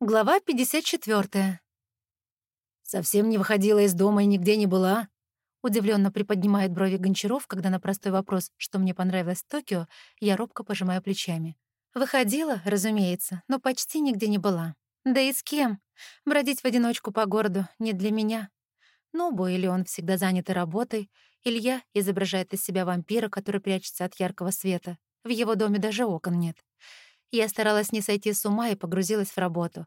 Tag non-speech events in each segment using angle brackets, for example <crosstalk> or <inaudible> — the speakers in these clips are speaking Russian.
Глава 54. «Совсем не выходила из дома и нигде не была?» Удивленно приподнимает брови Гончаров, когда на простой вопрос, что мне понравилось в Токио, я робко пожимаю плечами. Выходила, разумеется, но почти нигде не была. Да и с кем? Бродить в одиночку по городу не для меня. Нобу или он всегда занят работой, Илья изображает из себя вампира, который прячется от яркого света. В его доме даже окон нет. Я старалась не сойти с ума и погрузилась в работу.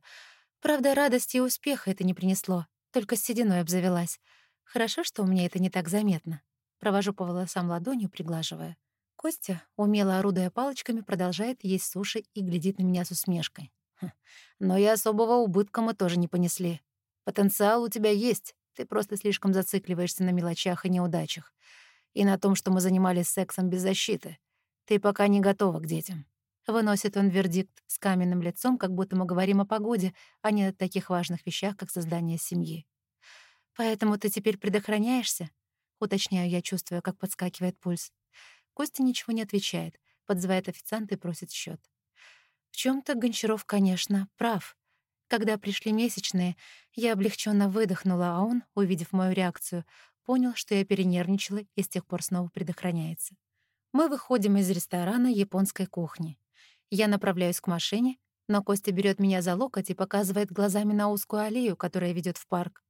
Правда, радости и успеха это не принесло, только с сединой обзавелась. Хорошо, что у меня это не так заметно. Провожу по волосам ладонью, приглаживая. Костя, умело орудуя палочками, продолжает есть суши и глядит на меня с усмешкой. Хм. Но и особого убытка мы тоже не понесли. Потенциал у тебя есть, ты просто слишком зацикливаешься на мелочах и неудачах. И на том, что мы занимались сексом без защиты. Ты пока не готова к детям. Выносит он вердикт с каменным лицом, как будто мы говорим о погоде, а не о таких важных вещах, как создание семьи. «Поэтому ты теперь предохраняешься?» Уточняю я, чувствуя, как подскакивает пульс. Костя ничего не отвечает, подзывает официанта и просит счет. В чем то Гончаров, конечно, прав. Когда пришли месячные, я облегченно выдохнула, а он, увидев мою реакцию, понял, что я перенервничала и с тех пор снова предохраняется. Мы выходим из ресторана японской кухни. Я направляюсь к машине, но Костя берет меня за локоть и показывает глазами на узкую аллею, которая ведет в парк.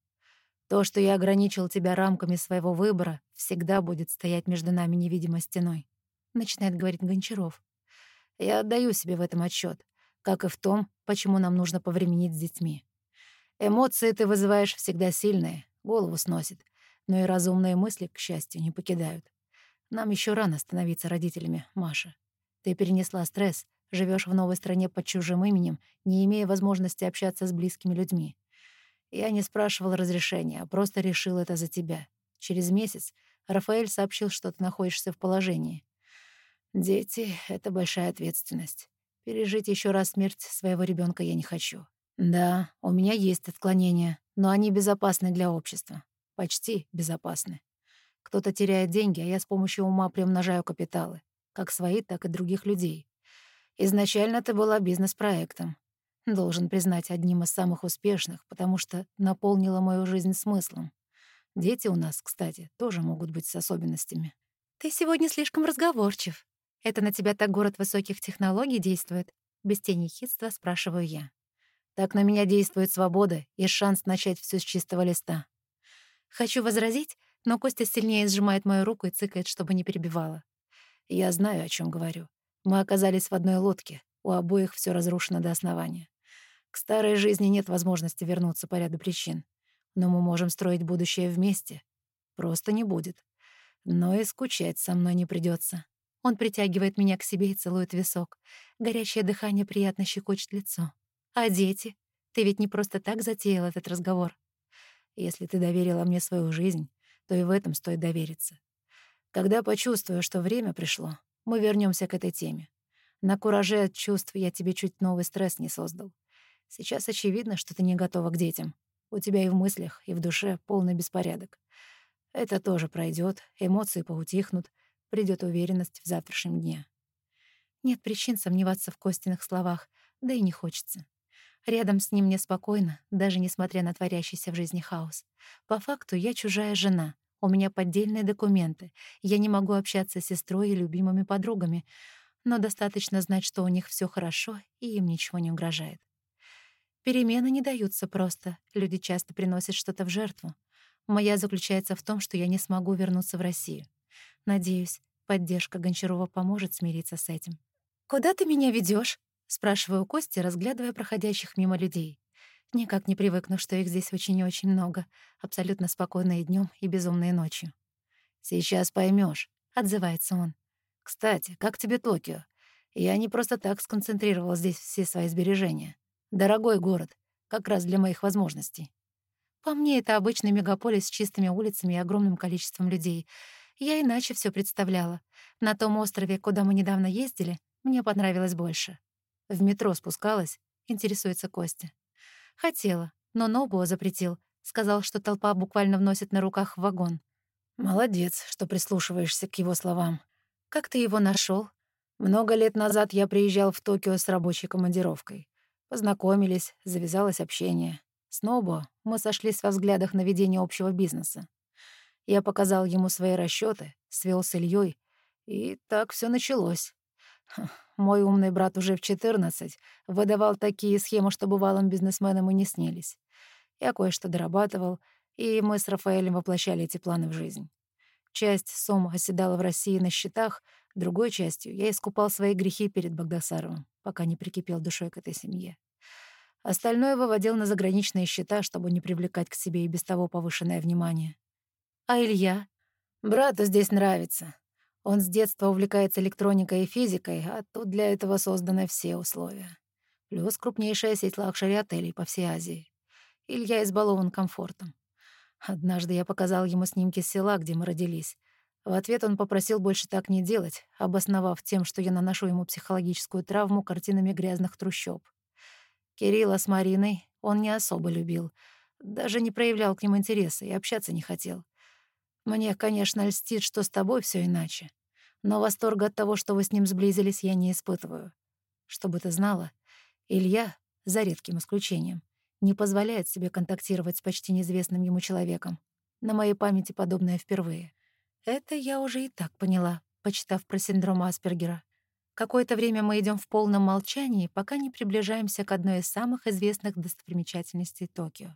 То, что я ограничил тебя рамками своего выбора, всегда будет стоять между нами невидимой стеной, начинает говорить Гончаров. Я отдаю себе в этом отчет, как и в том, почему нам нужно повременить с детьми. Эмоции ты вызываешь всегда сильные, голову сносит, но и разумные мысли, к счастью, не покидают. Нам еще рано становиться родителями, Маша. Ты перенесла стресс, живешь в новой стране под чужим именем, не имея возможности общаться с близкими людьми. Я не спрашивал разрешения, а просто решил это за тебя. Через месяц Рафаэль сообщил, что ты находишься в положении. Дети — это большая ответственность. Пережить еще раз смерть своего ребенка я не хочу. Да, у меня есть отклонения, но они безопасны для общества. Почти безопасны. Кто-то теряет деньги, а я с помощью ума приумножаю капиталы. Как свои, так и других людей. Изначально ты была бизнес-проектом. Должен признать, одним из самых успешных, потому что наполнила мою жизнь смыслом. Дети у нас, кстати, тоже могут быть с особенностями. Ты сегодня слишком разговорчив. Это на тебя так город высоких технологий действует? Без тени хитства спрашиваю я. Так на меня действует свобода и шанс начать все с чистого листа. Хочу возразить, но Костя сильнее сжимает мою руку и цыкает, чтобы не перебивала. Я знаю, о чем говорю. Мы оказались в одной лодке, у обоих все разрушено до основания. К старой жизни нет возможности вернуться по ряду причин. Но мы можем строить будущее вместе. Просто не будет. Но и скучать со мной не придется. Он притягивает меня к себе и целует висок. Горячее дыхание приятно щекочет лицо. А дети? Ты ведь не просто так затеял этот разговор. Если ты доверила мне свою жизнь, то и в этом стоит довериться. Когда почувствую, что время пришло, мы вернемся к этой теме. На кураже от чувств я тебе чуть новый стресс не создал. Сейчас очевидно, что ты не готова к детям. У тебя и в мыслях, и в душе полный беспорядок. Это тоже пройдет, эмоции поутихнут, придет уверенность в завтрашнем дне. Нет причин сомневаться в Костиных словах, да и не хочется. Рядом с ним мне спокойно, даже несмотря на творящийся в жизни хаос. По факту я чужая жена, у меня поддельные документы. Я не могу общаться с сестрой и любимыми подругами, но достаточно знать, что у них все хорошо и им ничего не угрожает. Перемены не даются просто. Люди часто приносят что-то в жертву. Моя заключается в том, что я не смогу вернуться в Россию. Надеюсь, поддержка Гончарова поможет смириться с этим. «Куда ты меня ведешь? спрашиваю Кости, разглядывая проходящих мимо людей. Никак не привыкну, что их здесь очень и очень много, абсолютно спокойные днем и безумные ночью. «Сейчас поймешь, отзывается он. «Кстати, как тебе Токио? Я не просто так сконцентрировал здесь все свои сбережения. Дорогой город, как раз для моих возможностей». По мне, это обычный мегаполис с чистыми улицами и огромным количеством людей. Я иначе все представляла. На том острове, куда мы недавно ездили, мне понравилось больше. В метро спускалась, интересуется Костя. Хотела, но Нобуо запретил. Сказал, что толпа буквально вносит на руках в вагон. Молодец, что прислушиваешься к его словам. Как ты его нашел? Много лет назад я приезжал в Токио с рабочей командировкой. Познакомились, завязалось общение. С Нобо мы сошлись во взглядах на ведение общего бизнеса. Я показал ему свои расчеты, свел с Ильей, и так все началось. Мой умный брат уже в 14 выдавал такие схемы, что бывалым бизнесменам и не снились. Я кое-что дорабатывал, и мы с Рафаэлем воплощали эти планы в жизнь. Часть сумм оседала в России на счетах, другой частью я искупал свои грехи перед Багдасаровым, пока не прикипел душой к этой семье. Остальное выводил на заграничные счета, чтобы не привлекать к себе и без того повышенное внимание. А Илья? Брату здесь нравится. Он с детства увлекается электроникой и физикой, а тут для этого созданы все условия. Плюс крупнейшая сеть лакшери-отелей по всей Азии. Илья избалован комфортом. Однажды я показал ему снимки села, где мы родились. В ответ он попросил больше так не делать, обосновав тем, что я наношу ему психологическую травму картинами грязных трущоб. Кирилла с Мариной он не особо любил, даже не проявлял к ним интереса и общаться не хотел. Мне, конечно, льстит, что с тобой все иначе. Но восторга от того, что вы с ним сблизились, я не испытываю. Чтобы ты знала, Илья, за редким исключением, не позволяет себе контактировать с почти неизвестным ему человеком. На моей памяти подобное впервые. Это я уже и так поняла, почитав про синдром Аспергера. Какое-то время мы идем в полном молчании, пока не приближаемся к одной из самых известных достопримечательностей Токио.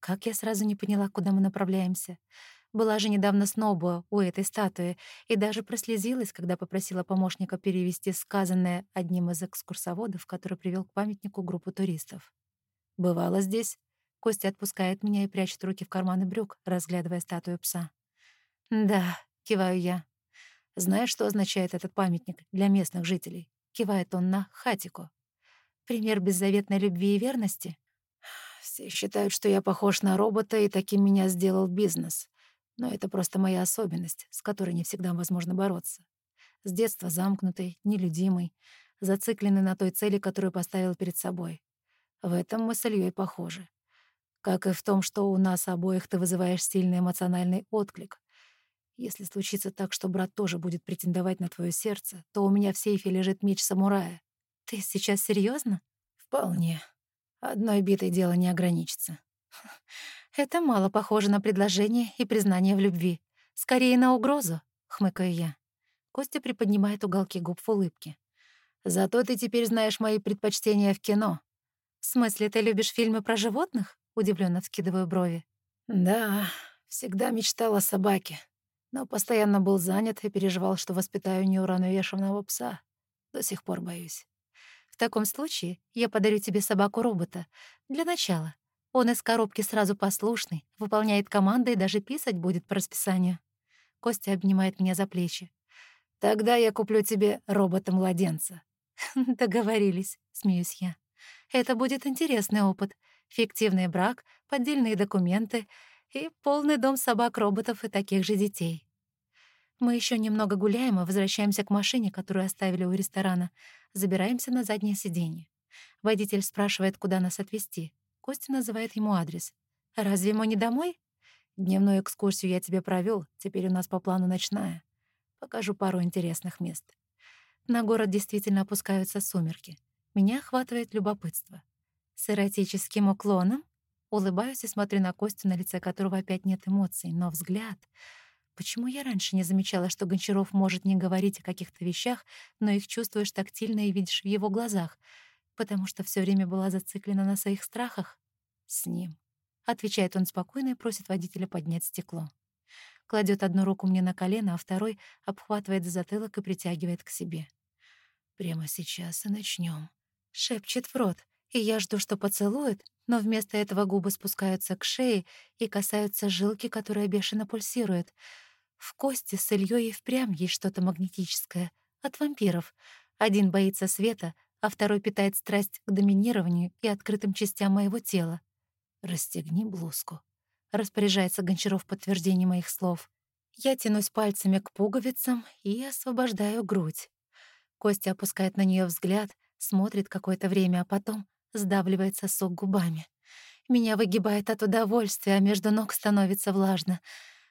Как я сразу не поняла, куда мы направляемся. Была же недавно снобу у этой статуи и даже прослезилась, когда попросила помощника перевести сказанное одним из экскурсоводов, который привел к памятнику группу туристов. «Бывало здесь?» Костя отпускает меня и прячет руки в карманы брюк, разглядывая статую пса. «Да», — киваю я. «Знаешь, что означает этот памятник для местных жителей?» Кивает он на хатику. «Пример беззаветной любви и верности?» «Все считают, что я похож на робота, и таким меня сделал бизнес. Но это просто моя особенность, с которой не всегда возможно бороться. С детства замкнутый, нелюдимый, зацикленный на той цели, которую поставил перед собой. В этом мы с Ильей похожи. Как и в том, что у нас обоих ты вызываешь сильный эмоциональный отклик. Если случится так, что брат тоже будет претендовать на твое сердце, то у меня в сейфе лежит меч самурая. Ты сейчас серьезно? Вполне. Одной битой дело не ограничится. <laughs> «Это мало похоже на предложение и признание в любви. Скорее на угрозу», — хмыкаю я. Костя приподнимает уголки губ в улыбке. «Зато ты теперь знаешь мои предпочтения в кино». «В смысле, ты любишь фильмы про животных?» — удивленно вскидываю брови. «Да, всегда мечтал о собаке, но постоянно был занят и переживал, что воспитаю неуравновешенного пса. До сих пор боюсь». «В таком случае я подарю тебе собаку-робота. Для начала. Он из коробки сразу послушный, выполняет команды и даже писать будет по расписанию. Костя обнимает меня за плечи. «Тогда я куплю тебе робота-младенца». <laughs> «Договорились», — смеюсь я. «Это будет интересный опыт. Фиктивный брак, поддельные документы и полный дом собак-роботов и таких же детей». Мы еще немного гуляем и возвращаемся к машине, которую оставили у ресторана. Забираемся на заднее сиденье. Водитель спрашивает, куда нас отвезти. Костя называет ему адрес. «Разве ему не домой?» «Дневную экскурсию я тебе провел, теперь у нас по плану ночная. Покажу пару интересных мест». На город действительно опускаются сумерки. Меня охватывает любопытство. С эротическим уклоном? Улыбаюсь и смотрю на Костю, на лице которого опять нет эмоций, но взгляд... Почему я раньше не замечала, что Гончаров может не говорить о каких-то вещах, но их чувствуешь тактильно и видишь в его глазах — потому что все время была зациклена на своих страхах? С ним. Отвечает он спокойно и просит водителя поднять стекло. Кладет одну руку мне на колено, а второй обхватывает за затылок и притягивает к себе. «Прямо сейчас и начнем. Шепчет в рот, и я жду, что поцелует, но вместо этого губы спускаются к шее и касаются жилки, которая бешено пульсирует. В кости с Ильей и впрямь есть что-то магнетическое. От вампиров. Один боится света, а второй питает страсть к доминированию и открытым частям моего тела. «Расстегни блузку», — распоряжается Гончаров в подтверждение моих слов. Я тянусь пальцами к пуговицам и освобождаю грудь. Костя опускает на нее взгляд, смотрит какое-то время, а потом сдавливает сосок губами. Меня выгибает от удовольствия, а между ног становится влажно.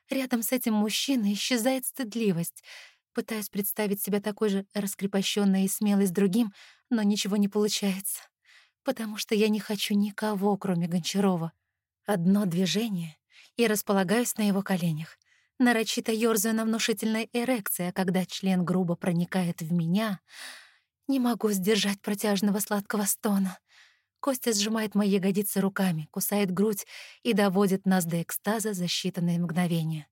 Рядом с этим мужчиной исчезает стыдливость. Пытаюсь представить себя такой же раскрепощенной и смелой с другим, но ничего не получается. Потому что я не хочу никого, кроме Гончарова. Одно движение — и располагаюсь на его коленях. Нарочито ёрзаю на внушительной эрекции, а когда член грубо проникает в меня, не могу сдержать протяжного сладкого стона. Костя сжимает мои ягодицы руками, кусает грудь и доводит нас до экстаза за считанные мгновения.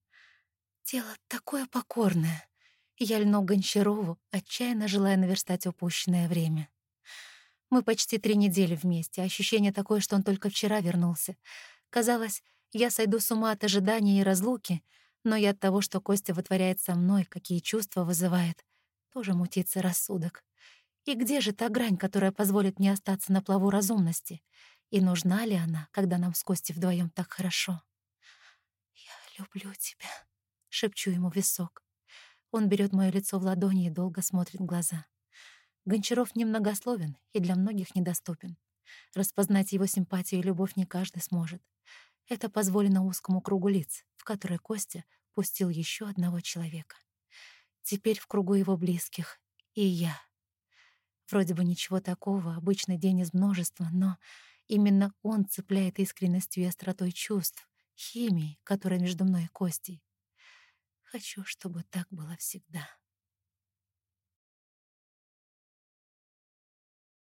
Тело такое покорное. Я льну Гончарову, отчаянно желая наверстать упущенное время. Мы почти три недели вместе, ощущение такое, что он только вчера вернулся. Казалось, я сойду с ума от ожидания и разлуки, но и от того, что Костя вытворяет со мной, какие чувства вызывает, тоже мутится рассудок. И где же та грань, которая позволит мне остаться на плаву разумности? И нужна ли она, когда нам с Костей вдвоем так хорошо? «Я люблю тебя», — шепчу ему висок. Он берет моё лицо в ладони и долго смотрит в глаза. Гончаров немногословен и для многих недоступен. Распознать его симпатию и любовь не каждый сможет. Это позволено узкому кругу лиц, в который Костя пустил еще одного человека. Теперь в кругу его близких и я. Вроде бы ничего такого, обычный день из множества, но именно он цепляет искренностью и остротой чувств, химией, которая между мной и Костей. Хочу, чтобы так было всегда.